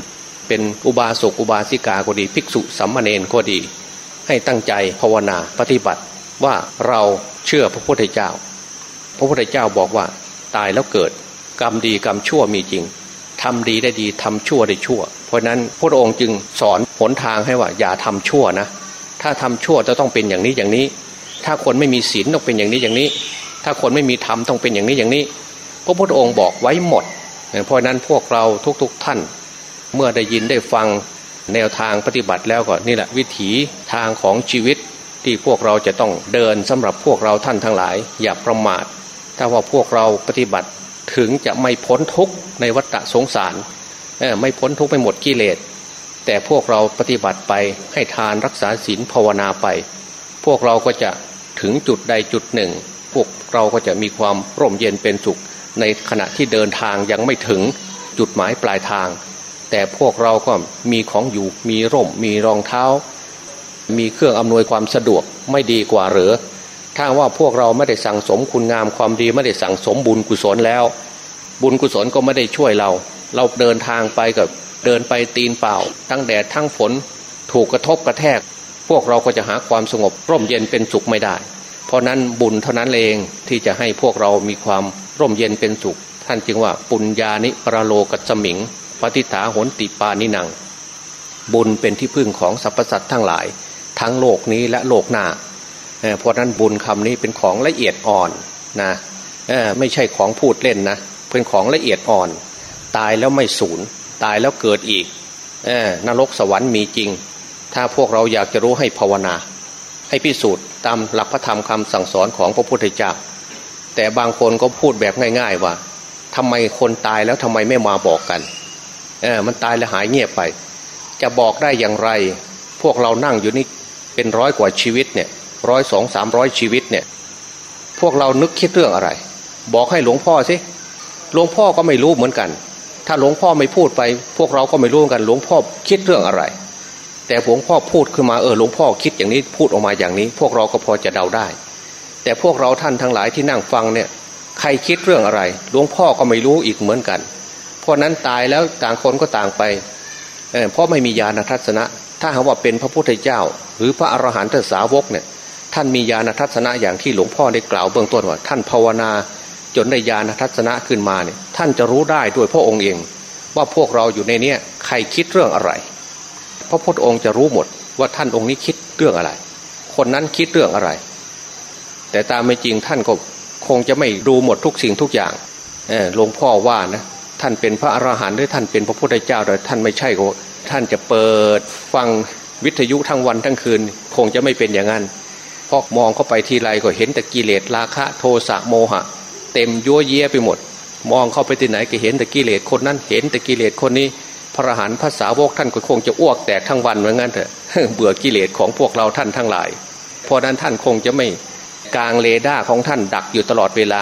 เป็นอุบาสกอุบาสิกาก็ดี ภิกษุสัมมาเนนก็ดี ให้ตั้งใจภาวนาปฏิบัติว่าเราเชื่อพระพุทธเจ้า พระพุทธเจ้าบอกว่าตายแล้วเกิด กรรมดีกรรมชั่วมีจริงทำดีได้ดีทำชั่วได้ชั่ว เพราะนั้นพระองค์จึงสอนหนทางให้ว่า อย่าทำชั่วนะ ถ้าทำชั่วจะต้องเป็นอย่างนี้อย่างนี้ ถ้าคนไม่มีศีลต้องเป็นอย่างนี้อย่างนี้ ถ้าคนไม่มีธรรมต้องเป็นอย่างนี้อย่างนี้ พระพุทธองค์บอกไว้หมด เพราะนั้นพวกเราทุกๆทท่าน เมื่อได้ยินได้ฟังแนวทางปฏิบัติแล้วก็นี่แหละวิถีทางของชีวิตที่พวกเราจะต้องเดินสำหรับพวกเราท่านทั้งหลาย อย่าประมาท ถ้าว่าพวกเราปฏิบัติถึงจะไม่พ้นทุกข์ในวัฏสงสารไม่พ้นทุกข์ไม่หมดกิเลส แต่พวกเราปฏิบัติไปให้ทานรักษาศีลภาวนาไป พวกเราก็จะถึงจุดใดจุดหนึ่ง พวกเราก็จะมีความร่มเย็นเป็นสุข ในขณะที่เดินทางยังไม่ถึงจุดหมายปลายทาง แต่พวกเราก็มีของอยู่มีร่มมีรองเท้า มีเครื่องอำนวยความสะดวกไม่ดีกว่าหรือถ้าว่าพวกเราไม่ได้สั่งสมคุณงามความดีไม่ได้สั่งสมบุญกุศลแล้ว บุญกุศลก็ไม่ได้ช่วยเรา เราเดินทางไปกับเดินไปตีนเปล่า ทั้งแดดทั้งฝนถูกกระทบกระแทก พวกเราก็จะหาความสงบร่มเย็นเป็นสุขไม่ได้ เพราะนั้นบุญเท่านั้นเองที่จะให้พวกเรามีความร่มเย็นเป็นสุข ท่านจึงว่าปุญญานิปรโลกัสมิง ปฏิฐาหนติปานิหนัง บุญเป็นที่พึ่งของสรรพสัตว์ทั้งหลาย ทั้งโลกนี้และโลกหน้าเพราะนั้นบุญคำนี้เป็นของละเอียดอ่อนนะไม่ใช่ของพูดเล่นนะเป็นของละเอียดอ่อน ตายแล้วไม่สูญตายแล้วเกิดอีกนรกสวรรค์มีจริง ถ้าพวกเราอยากจะรู้ให้ภาวนา ให้พิสูจน์ตามหลักพระธรรมคำสั่งสอนของพระพุทธเจ้าแต่บางคนก็พูดแบบง่าย ๆว่าทำไมคนตายแล้วทำไมไม่มาบอกกัน เออมันตายแล้วหายเงียบไป จะบอกได้อย่างไร พวกเรานั่งอยู่นี่เป็นร้อยกว่าชีวิตเนี่ยร้อยสองสามร้อยชีวิตเนี่ย พวกเรานึกคิดเรื่องอะไร บอกให้หลวงพ่อสิหลวงพ่อก็ไม่รู้เหมือนกัน ถ้าหลวงพ่อไม่พูดไป พวกเราก็ไม่รู้กัน หลวงพ่อคิดเรื่องอะไร แต่หลวงพ่อพูดขึ้นมาเออหลวงพ่อคิดอย่างนี้พูดออกมาอย่างนี้ พวกเราก็พอจะเดาได้ แต่พวกเราท่านทั้งหลายที่นั่งฟังเนี่ย ใครคิดเรื่องอะไร หลวงพ่อก็ไม่รู้อีกเหมือนกัน ราะนั้นตายแล้วต่างคนก็ต่างไปเเพราะไม่มีญาณทัศนะ ถ้าหากว่าเป็นพระพุทธเจ้า หรือพระอรหันตสาวกเนี่ยท่านมีญาณทัศนะอย่างที่หลวงพ่อได้กล่าวเบื้องต้นว่า ท่านภาวนาจนได้ญาณทัศนะขึ้นมาเนี่ยท่านจะรู้ได้ด้วยพระองค์เอง ว่าพวกเราอยู่ในเนี้ยใครคิดเรื่องอะไร พระพุทธองค์จะรู้หมดว่าท่านองค์นี้คิดเรื่องอะไร คนนั้นคิดเรื่องอะไร แต่ตามไม่จริงท่านก็คงจะไม่ดูหมดทุกสิ่งทุกอย่างหลวงพ่อว่านะ ท่านเป็นพระอรหันต์หรือท่านเป็นพระพุทธเจ้าแต่ท่านไม่ใช่ก็ท่านจะเปิดฟังวิทยุทั้งวันทั้งคืน คงจะไม่เป็นอย่างนั้นพอมองเข้าไปทีไรก็เห็นแต่กิเลสราคะโทสะโมหะ เต็มยั่วเยี่ยไปหมด มองเข้าไปที่ไหนก็เห็นแต่กิเลสคนนั้นเห็นแต่กิเลสคนนี้ พระหันภาษาวกท่านก็คงจะอ้วกแตกทั้งวันเหมือนกันเถอะเบื่อกิเลสของพวกเราท่านทั้งหลาย เพราะนั้นท่านคงจะไม่กลางเลด้าของท่านดักอยู่ตลอดเวลา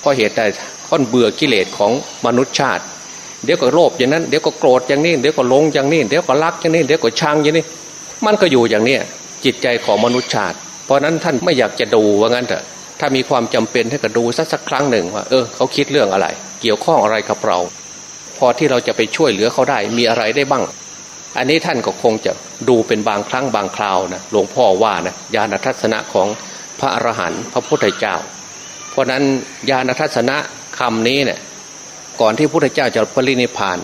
เพราะเหตุใด ท่านเบื่อกิเลสของมนุษย์ชาติ เดี๋ยวก็โลภอย่างนั้นเดี๋ยวก็โกรธอย่างนี้เดี๋ยวก็หลงอย่างนี้เดี๋ยวก็รักอย่างนี้เดี๋ยวก็ชังอย่างนี้ มันก็อยู่อย่างเนี้ยจิตใจของมนุษย์ชาติ เพราะนั้นท่านไม่อยากจะดูว่างั้นเถอะถ้ามีความจำเป็นให้ก็ดูสักสักครั้งหนึ่งว่าเออเขาคิดเรื่องอะไร เกี่ยวข้องอะไรกับเรา พอที่เราจะไปช่วยเหลือเขาได้มีอะไรได้บ้าง อันนี้ท่านก็คงจะดูเป็นบางครั้งบางคราวนะหลวงพ่อว่านะญาณทัศนะของพระอรหันต์พระพุทธเจ้า เพราะนั้นญาณทัศนะ คำนี้เนี่ยก่อนที่พระพุทธเจ้าจะปรินิพาน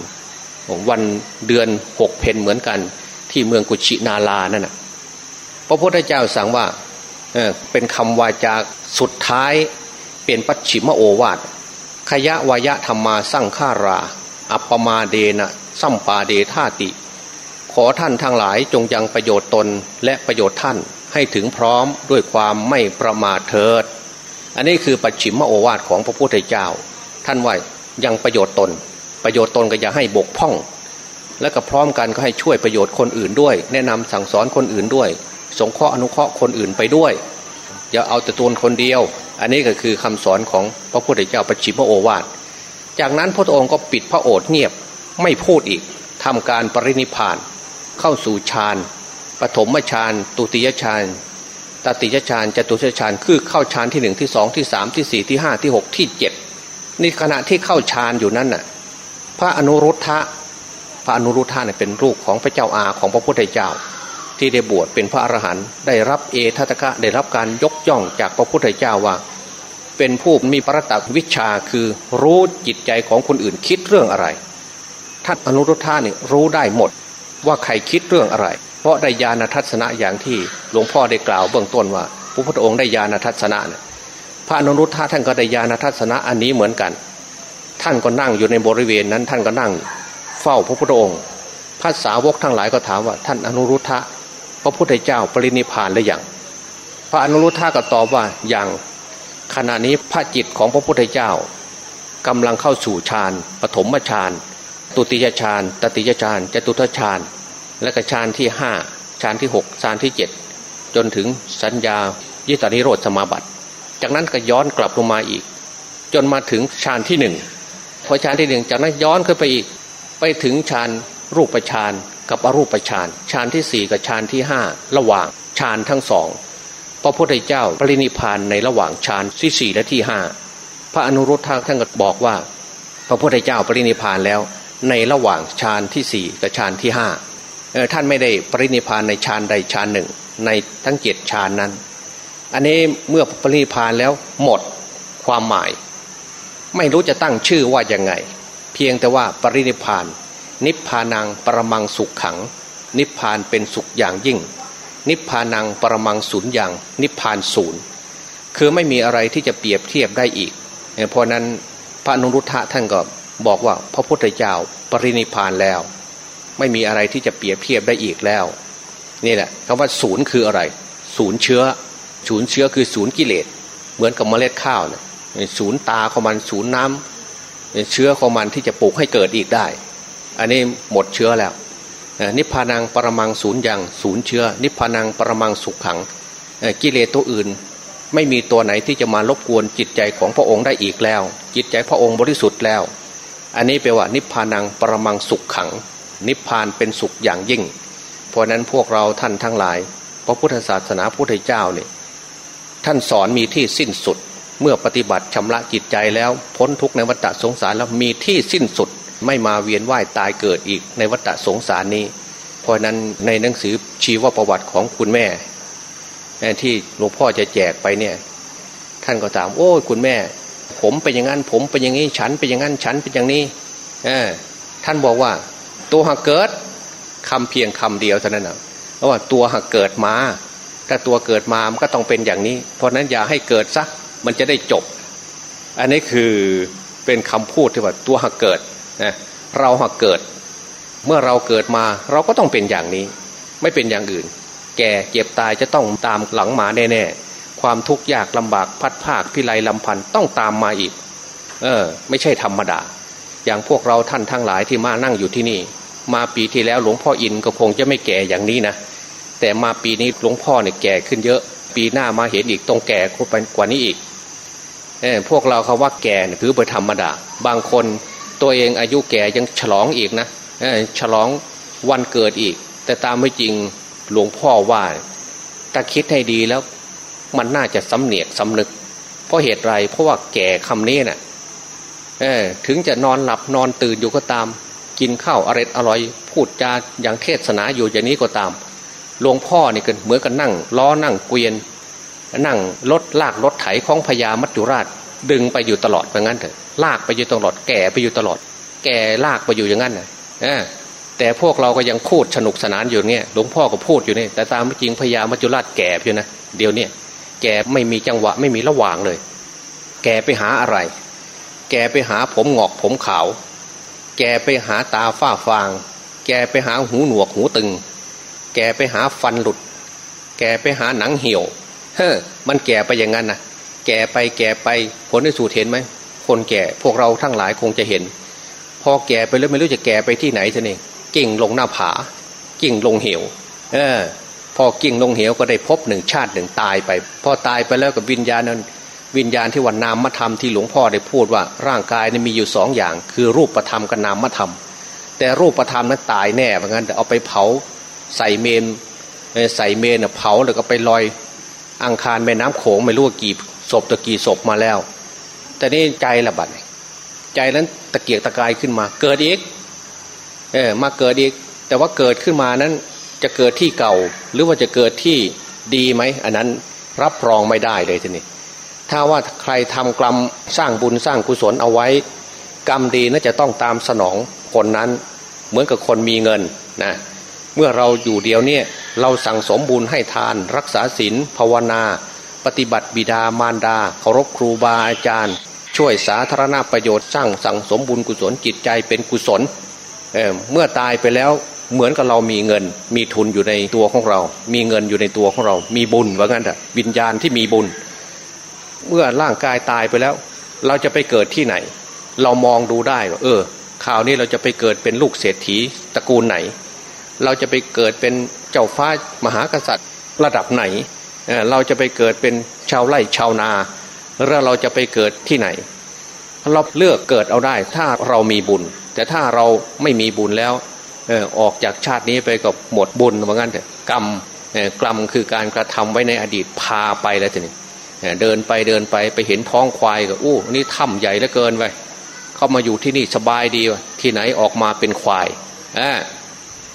วันเดือนหกเพนเหมือนกัน ที่เมืองกุชินาลานั่นนะพระพุทธเจ้าสั่งว่าเป็นคำวาจาสุดท้าย เป็นปัจฉิมโอวาทขยะวายะธรรมาสั่งฆารา อัปปมาเดนะสัมปาเดธาติ ขอท่านทั้งหลายจงยังประโยชน์ตนและประโยชน์ท่านให้ถึงพร้อมด้วยความไม่ประมาทเถิด อันนี้คือปัจฉิมโอวาทของพระพุทธเจ้า ท่านว่ายังประโยชน์ตน ประโยชน์ตนก็อย่าให้บกพร่อง และก็พร้อมกันก็ให้ช่วยประโยชน์คนอื่นด้วย แนะนำสั่งสอนคนอื่นด้วย สงเคราะห์อนุเคราะห์คนอื่นไปด้วย อย่าเอาแต่ตัวคนเดียว อันนี้ก็คือคำสอนของพระพุทธเจ้าปชิมโอวาท จากนั้นพระองค์ก็ปิดพระโอษฐ์เงียบไม่พูดอีกทำการปรินิพาน เข้าสู่ฌานปฐมฌานตุติยฌาน ตติยฌานจตุชฌานคือเข้าฌานที่หนึ่งที่สองที่สามที่สี่ที่ห้าที่หกที่เจ็ดนี่ขณะที่เข้าฌานอยู่นั้นน่ะ พระอนุรุทธะพระอนุรุทธะเนี่ยเป็นลูกของพระเจ้าอาของพระพุทธเจ้า ที่ได้บวชเป็นพระอรหันต์ได้รับเอทัตกะได้รับการยกย่องจากพระพุทธเจ้าว่า เป็นผู้มีประตักวิชาคือรู้จิตใจของคนอื่นคิดเรื่องอะไรท่านอนุรุทธะเนี่ยรู้ได้หมดว่าใครคิดเรื่องอะไร ราะได้ญาณทัศนะอย่างที่หลวงพ่อได้กล่าวเบื้องต้นว่า พระพุทธองค์ได้ญาณทัศนะเนี่ยพระอนุรุทธะท่านก็ได้ญาณทัศนะอันนี้เหมือนกัน ท่านก็นั่งอยู่ในบริเวณนั้น ท่านก็นั่งเฝ้าพระพุทธองค์ พระสาวกทั้งหลายก็ถามว่า ท่านอนุรุทธะพระพุทธเจ้าปรินิพานหรือยังพระอนุรุทธะก็ตอบว่าอย่างขณะนี้พระจิตของพระพุทธเจ้ากำลังเข้าสู่ฌานปฐมฌานตุติยฌานตติยฌานจตุทฌาน และก็ฌานที่ห้าฌานที่หกฌานที่เจ็ดจนถึงสัญญายิตานิโรธสมาบัติ จากนั้นก็ย้อนกลับลงมาอีก จนมาถึงฌานที่หนึ่งพอฌานที่หนึ่งจากนั้นย้อนขึ้นไปอีกไปถึงฌานรูปฌานกับอรูปฌานฌานที่สี่กับฌานที่ห้าระหว่างฌานทั้งสองพระพุทธเจ้าปรินิพานในระหว่างฌานที่สี่และที่ห้าพระอนุรุทธะท่านก็บอกว่า พระพุทธเจ้าปรินิพานแล้วในระหว่างฌานที่สี่กับฌานที่ห้า ท่านไม่ได้ปรินิพานในฌานใดฌานหนึ่ง ในทั้งเจ็ดฌานนั้น อันนี้เมื่อปรินิพานแล้วหมดความหมาย ไม่รู้จะตั้งชื่อว่ายังไง เพียงแต่ว่าปรินิพาน นิพพานังปรมังสุขขัง นิพพานเป็นสุขอย่างยิ่ง นิพพานังปรมังศูนย์อย่าง นิพพานศูนย์คือไม่มีอะไรที่จะเปรียบเทียบได้อีก เพราะนั้นพระนุรุทธะท่านก็บอกว่าพระพุทธเจ้าปรินิพานแล้ว ไม่มีอะไรที่จะเปรียบเทียบได้อีกแล้ว นี่แหละคำว่าศูนย์คืออะไร ศูนย์เชื้อ ศูนย์เชื้อคือศูนย์กิเลส เหมือนกับเมล็ดข้าวเนี่ยศูนย์ตาของมันศูนย์น้ำเชื้อของมันที่จะปลูกให้เกิดอีกได้ อันนี้หมดเชื้อแล้ว นิพพานังปรมังศูนย์ยังศูนย์เชื้อ นิพพานังปรมังสุขขังกิเลสตัวอื่น ไม่มีตัวไหนที่จะมารบกวนจิตใจของพระองค์ได้อีกแล้ว จิตใจพระองค์บริสุทธิ์แล้ว อันนี้แปลว่านิพพานังปรมังสุขขัง นิพพานเป็นสุขอย่างยิ่ง เพราะนั้นพวกเราท่านทั้งหลาย พระพุทธศาสนาพุทธเจ้าเนี่ยท่านสอนมีที่สิ้นสุด เมื่อปฏิบัติชำระจิตใจแล้ว พ้นทุกในวัฏสงสารแล้วมีที่สิ้นสุด ไม่มาเวียนว่ายตายเกิดอีกในวัฏสงสารนี้ เพราะนั้นในหนังสือชีวประวัติของคุณแม่ที่หลวงพ่อจะแจกไปเนี่ย ท่านก็ถาม โอ้คุณแม่ ผมเป็นอย่างนั้นผมเป็นอย่างนี้ฉันเป็นอย่างนั้นฉันเป็นอย่างนี้ท่านบอกว่า ตัวหักเกิดคำเพียงคำเดียวเท่านั้นนะเพราะว่าตัวหักเกิดมา ถ้าตัวเกิดมามันก็ต้องเป็นอย่างนี้ เพราะนั้นอย่าให้เกิดซะมันจะได้จบ อันนี้คือเป็นคำพูดที่ว่าตัวหักเกิดนะเราหักเกิด เมื่อเราเกิดมาเราก็ต้องเป็นอย่างนี้ ไม่เป็นอย่างอื่น แก่เจ็บตายจะต้องตามหลังมาแน่ๆความทุกข์ยากลำบากพัดภาคพิไรลำพันต้องตามมาอีก เออ ไม่ใช่ธรรมดา อย่างพวกเราท่านทั้งหลายที่มานั่งอยู่ที่นี่ มาปีที่แล้วหลวงพ่ออินก็คงจะไม่แก่อย่างนี้นะแต่มาปีนี้หลวงพ่อเนี่ยแก่ขึ้นเยอะ ปีหน้ามาเห็นอีกต้องแก่กว่านี้อีกเออพวกเราเขาว่าแก่คือเป็นธรรมดา บางคนตัวเองอายุแก่ยังฉลองอีกนะเออฉลองวันเกิดอีก แต่ตามไม่จริงหลวงพ่อว่าถ้าคิดให้ดีแล้วมันน่าจะสำเนียกสำนึก เพราะเหตุไรเพราะว่าแก่คำนี้นะ่ะ เออถึงจะนอนหลับนอนตื่นอยู่ก็ตาม กินข้าวอร่อยอร่อย พูดจาอย่างเทศนาอยู่อย่างนี้ก็ตามหลวงพ่อนี่กันเหมือนกับนั่งล้อนั่งเกวียน นั่งรถลากรถไถของพญามัจจุราช ดึงไปอยู่ตลอดเพรางั้นเถอะลากไปอยู่ตลอดแก่ไปอยู่ตลอด แก่ลากไปอยู่อย่างนั้นนะแต่พวกเราก็ยังพูดสนุกสนานอยู่เนี่ยหลวงพ่อก็พูดอยู่นี่แต่ตามจริงพญามัจจุราชแก่เพียนะเดี๋ยวนี้แกไม่มีจังหวะไม่มีระหว่างเลย แกไปหาอะไร แกไปหาผมหงอกผมขาว แกไปหาตาฝ้าฟาง แกไปหาหูหนวกหูตึง แกไปหาฟันหลุด แกไปหาหนังเหี่ยว เฮ้อมันแก่ไปอย่างนั้นนะแก่ไปแก่ไปผลที่สูตรเห็นไหมคนแก่พวกเราทั้งหลายคงจะเห็น พอแก่ไปแล้วไม่รู้จะแก่ไปที่ไหนท่านเองกิ่งลงหน้าผา กิ่งลงเหว เออ พอกิ่งลงเหวก็ได้พบหนึ่งชาติหนึ่งตายไป พอตายไปแล้วกับวิญญาณนั้น วิญญาณที่วันนามธรรมที่หลวงพ่อได้พูดว่าร่างกายนี่มีอยู่สองอย่าง คือรูปประธรรมกับนามธรรม แต่รูปประธรรมนั้นตายแน่เหมือนกันเอาไปเผาใส่เมนใส่เมนเผาแล้วก็ไปลอยอังคารแม่น้ำโขงไม่รู้กี่ศพตะกี่ศพมาแล้ว แต่นี่ใจละบัดใจนั้นตะเกียกตะกายขึ้นมา เกิดอีกเออมาเกิดอีก แต่ว่าเกิดขึ้นมานั้นจะเกิดที่เก่า หรือว่าจะเกิดที่ดีไหมอันนั้นรับรองไม่ได้เลยทีนี้ ถ้าว่าใครทำกรรมสร้างบุญสร้างกุศลเอาไว้ กรรมดีน่าจะต้องตามสนองคนนั้น เหมือนกับคนมีเงินนะเมื่อเราอยู่เดียวเนี่ยเราสั่งสมบุญให้ทาน รักษาศีลภาวนา ปฏิบัติบิดามารดาเคารพครูบาอาจารย์ ช่วยสาธารณประโยชน์สร้างสั่งสมบุญกุศลจิตใจเป็นกุศลเเมื่อตายไปแล้วเหมือนกับเรามีเงิน มีทุนอยู่ในตัวของเรา มีเงินอยู่ในตัวของเรา มีบุญว่างั้นเถอะวิญญาณที่มีบุญ เมื่อร่างกายตายไปแล้ว เราจะไปเกิดที่ไหน เรามองดูได้ว่าเออข่าวนี้เราจะไปเกิดเป็นลูกเศรษฐีตระกูลไหน เราจะไปเกิดเป็นเจ้าฟ้ามหากษัตริย์ระดับไหนเราจะไปเกิดเป็นชาวไร่ชาวนาแล้วเราจะไปเกิดที่ไหน เราเลือกเกิดเอาได้ ถ้าเรามีบุญ แต่ถ้าเราไม่มีบุญแล้วออกจากชาตินี้ไปกับหมดบุญว่างั้นเถอะกรรมกรรมคือการกระทำไว้ในอดีตพาไปแล้วทีนี้ เดินไปเดินไปไปเห็นท้องควายก็อู้นี่ถ้ำใหญ่เหลือเกินไปเข้ามาอยู่ที่นี่สบายดีที่ไหนออกมาเป็นควาย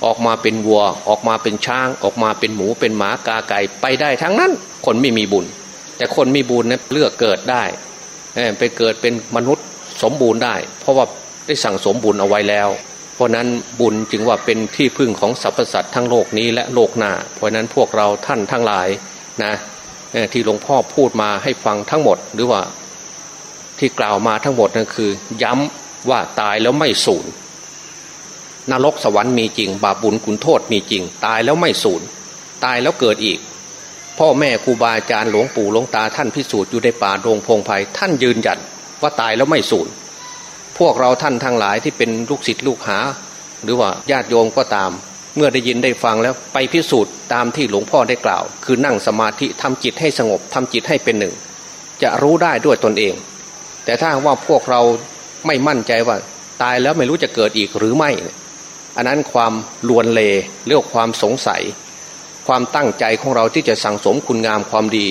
ออกมาเป็นวัว ออกมาเป็นช้าง ออกมาเป็นหมูเป็นหมากาไก่ไปได้ทั้งนั้น คนไม่มีบุญ แต่คนมีบุญนี่ยเลือกเกิดได้ไปเกิดเป็นมนุษย์สมบูรณ์ได้ เพราะว่าได้สั่งสมบุญเอาไว้แล้ว เพราะนั้นบุญจึงว่าเป็นที่พึ่งของสรรพสัตว์ทั้งโลกนี้และโลกหน้าเพราะนั้นพวกเราท่านทั้งหลายนะ ที่หลวงพ่อพูดมาให้ฟังทั้งหมด หรือว่าที่กล่าวมาทั้งหมดนั่นคือ ย้ำว่าตายแล้วไม่สูญนรกสวรรค์มีจริง บาปบุญกุณโทษมีจริง ตายแล้วไม่สูญตายแล้วเกิดอีก พ่อแม่ครูบาอาจารย์หลวงปู่หลวงตาท่านพิสูจน์อยู่ในป่าโรงพงไพ่ท่านยืนยันว่าตายแล้วไม่สูญพวกเราท่านทั้งหลายที่เป็นลูกศิษย์ลูกหา หรือว่าญาติโยมก็ตาม เมื่อได้ยินได้ฟังแล้วไปพิสูจน์ตามที่หลวงพ่อได้กล่าว คือนั่งสมาธิทำจิตให้สงบทำจิตให้เป็นหนึ่ง จะรู้ได้ด้วยตนเอง แต่ถ้าว่าพวกเราไม่มั่นใจว่า ตายแล้วไม่รู้จะเกิดอีกหรือไม่ อันนั้นความลวนเลเรื่องความสงสัย ความตั้งใจของเราที่จะสั่งสมคุณงามความดี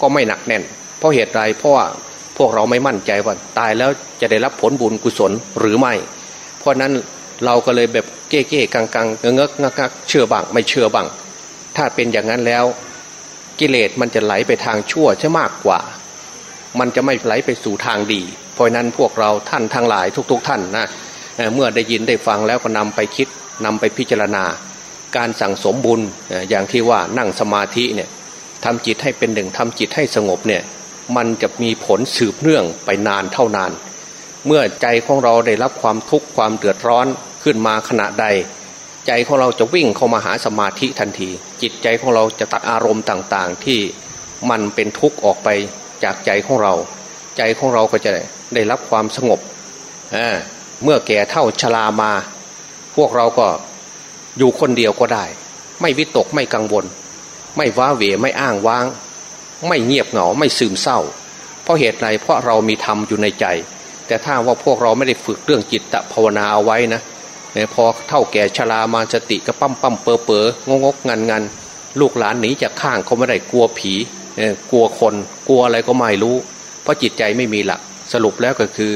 ก็ไม่หนักแน่น เพราะเหตุไรเพราะว่าพวกเราไม่มั่นใจว่าตายแล้วจะได้รับผลบุญกุศลหรือไม่ เพราะนั้น เราก็เลยแบบเก้เก้กังกังเงงกงักเชื่อบังไม่เชื่อบังถ้าเป็นอย่างนั้นแล้ว กิเลสมันจะไหลไปทางชั่วใช่มากกว่า มันจะไม่ไหลไปสู่ทางดี เพราะนั้นพวกเราท่านทั้งหลายทุก ๆ ท่านนะเมื่อได้ยินได้ฟังแล้วก็นำไปคิดนำไปพิจารณา การสั่งสมบุญอย่างที่ว่านั่งสมาธิเนี่ยทำจิตให้เป็นหนึ่งทำจิตให้สงบเนี่ยมันจะมีผลสืบเนื่องไปนานเท่านาน เมื่อใจของเราได้รับความทุกข์ความเดือดร้อนขึ้นมาขณะใด ใจของเราจะวิ่งเข้ามาหาสมาธิทันที จิตใจของเราจะตัดอารมณ์ต่างๆ ที่มันเป็นทุกข์ออกไปจากใจของเรา ใจของเราก็จะได้รับความสงบเมื่อแก่เท่าชรามา พวกเราก็อยู่คนเดียวก็ได้ ไม่วิตกไม่กังวล ไม่ว้าเหวไม่อ้างว้าง ไม่เงียบเหงาไม่ซึมเศร้า เพราะเหตุไรเพราะเรามีธรรมอยู่ในใจ แต่ถ้าว่าพวกเราไม่ได้ฝึกเรื่องจิตตภาวนาเอาไว้นะพอเท่าแก่ชรามาสติก็ปั้มปั้มเปอเปองงกงันงันลูกหลานหนีจากข้างเขาไม่ได้กลัวผีกลัวคนกลัวอะไรก็ไม่รู้ เพราะจิตใจไม่มีหลักสรุปแล้วก็คือ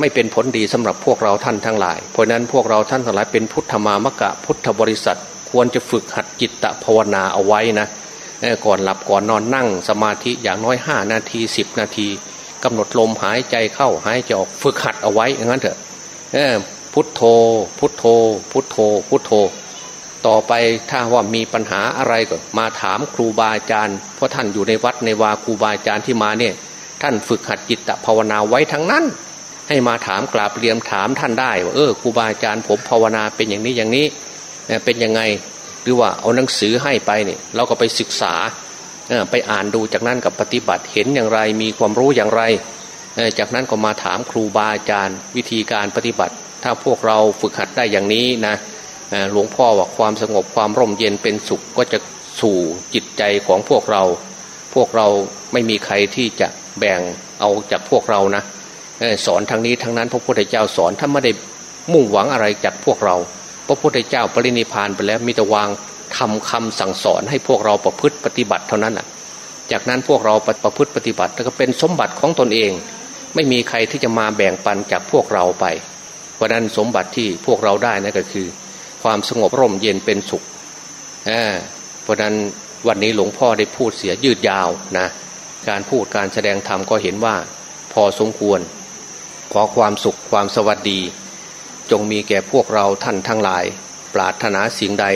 ไม่เป็นผลดีสำหรับพวกเราท่านทั้งหลาย เพราะนั้นพวกเราท่านทั้งหลายเป็นพุทธมามะกะพุทธบริษัท ควรจะฝึกหัดจิตตภาวนาเอาไว้นะก่อนหลับก่อนนอนนั่งสมาธิอย่างน้อยห้านาทีสิบนาที กำหนดลมหายใจเข้าหายใจออกฝึกหัดเอาไว้อย่างนั้นเถอะพุทโธ พุทโธ พุทโธ พุทโธ ต่อไปถ้าว่ามีปัญหาอะไรก็มาถามครูบาอาจารย์เพราะท่านอยู่ในวัดในวาครูบาอาจารย์ที่มาเนี่ย ท่านฝึกหัดจิตภาวนาไว้ทั้งนั้น ให้มาถามกราบเรียมถามท่านได้ว่าเออครูบาอาจารย์ผมภาวนาเป็นอย่างนี้อย่างนี้เป็นยังไงหรือว่าเอาหนังสือให้ไปเนี่ยเราก็ไปศึกษา ไปอ่านดูจากนั้นกับปฏิบัติเห็นอย่างไร มีความรู้อย่างไร จากนั้นก็มาถามครูบาอาจารย์ วิธีการปฏิบัติ ถ้าพวกเราฝึกหัดได้อย่างนี้นะหลวงพ่อว่าความสงบความร่มเย็นเป็นสุขก็จะสู่จิตใจของพวกเรา พวกเราไม่มีใครที่จะแบ่งเอาจากพวกเรานะสอนทางนี้ทั้งนั้นพระพุทธเจ้าสอนท่านไม่ได้มุ่งหวังอะไรจากพวกเรา พระพุทธเจ้าปรินิพานไปแล้วมีแต่วาง ทำคำสั่งสอนให้พวกเราประพฤติปฏิบัติเท่านั้นแหละจากนั้นพวกเราประพฤติปฏิบัติก็เป็นสมบัติของตนเอง ไม่มีใครที่จะมาแบ่งปันจากพวกเราไป เพราะนั้นสมบัติที่พวกเราได้นั่นก็คือ ความสงบร่มเย็นเป็นสุขเพราะนั้นวันนี้หลวงพ่อได้พูดเสียยืดยาวนะการพูดการแสดงธรรมก็เห็นว่า พอสมควร ขอความสุขความสวัสดี จงมีแก่พวกเราท่านทั้งหลาย ปรารถนาสิ่งใด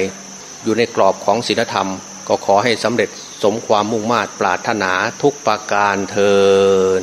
อยู่ในกรอบของศีลธรรม ก็ขอให้สำเร็จสมความมุ่งมา่ปรารถนาทุกประการเทิน